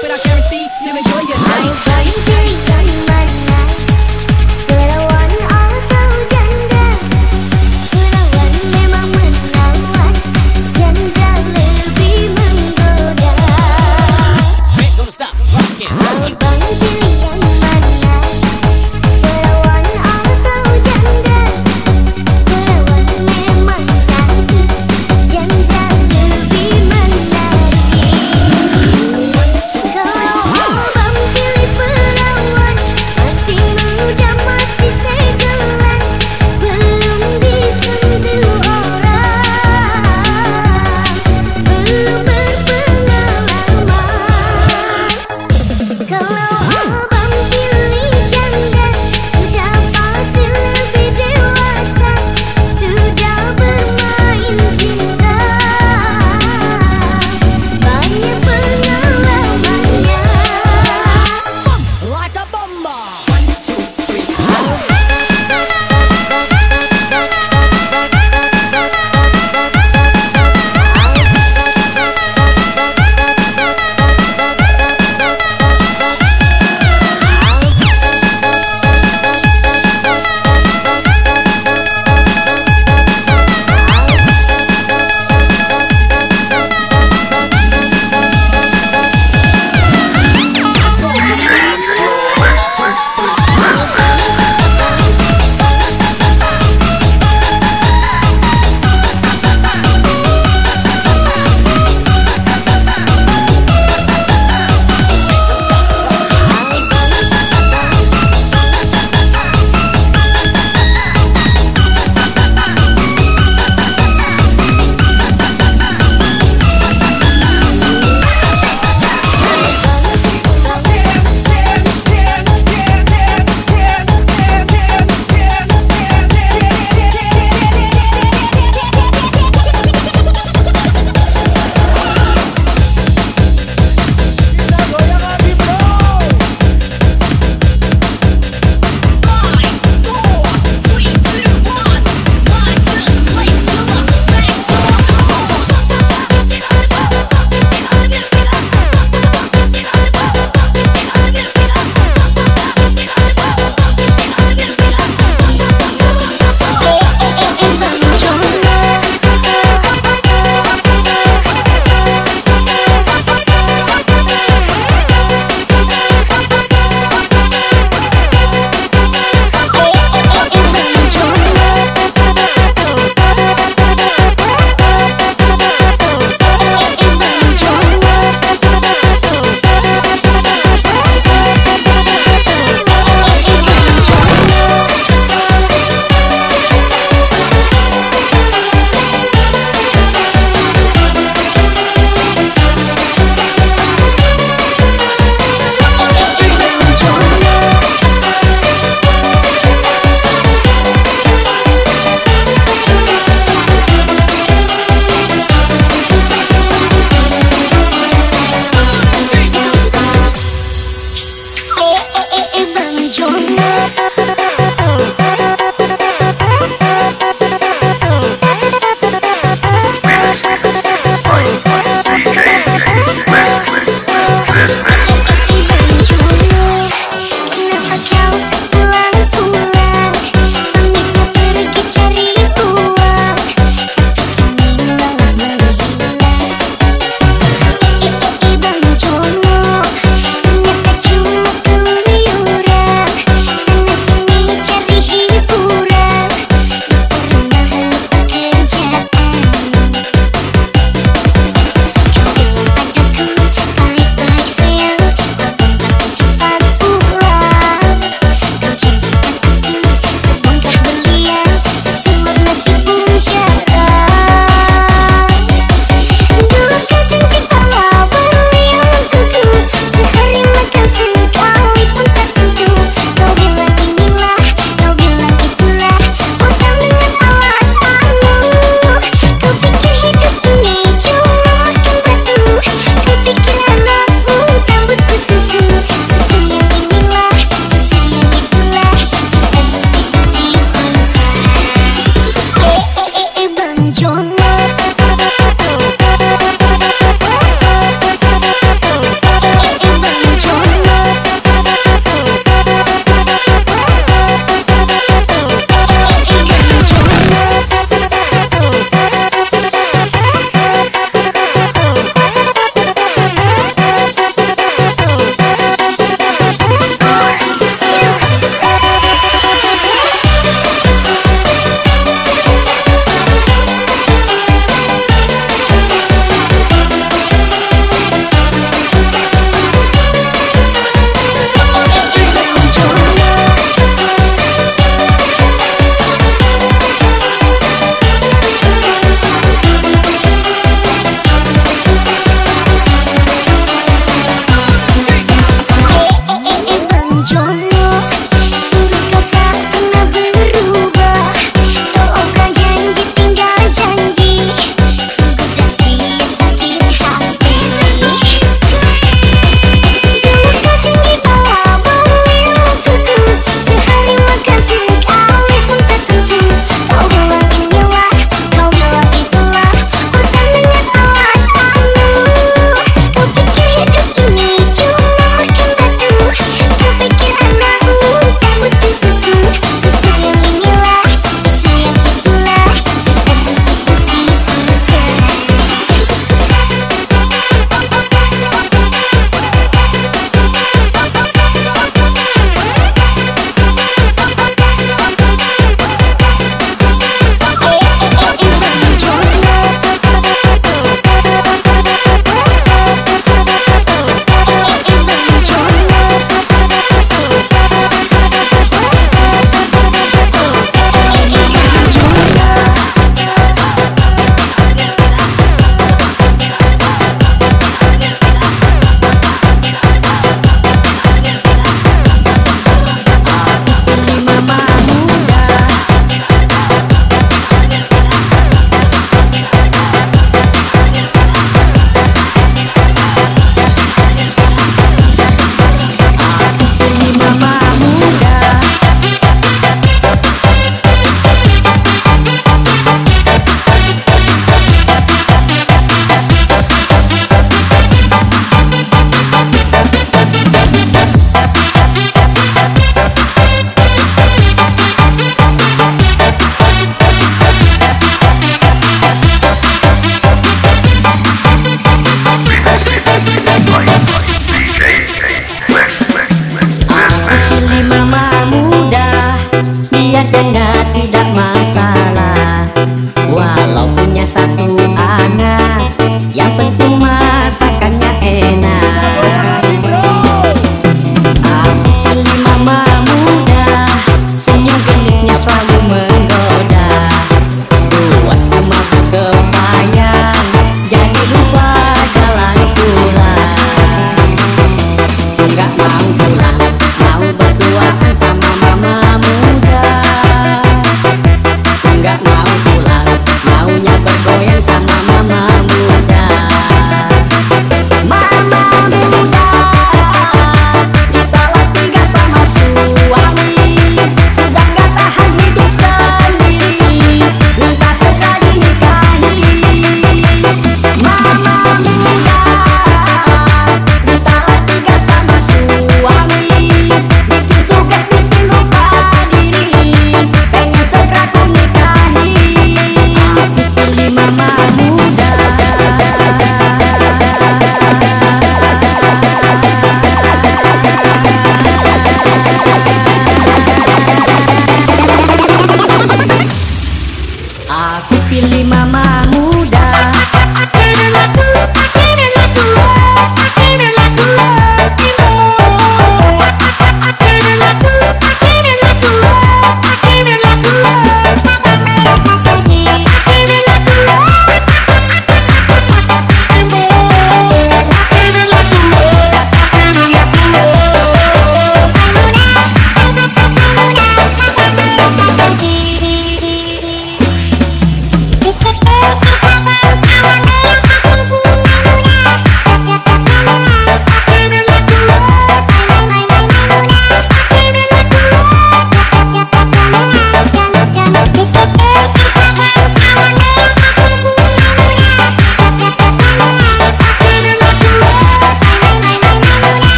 but I guarantee you'll enjoy your life.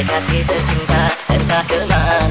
kekasih tercinta entah kemana.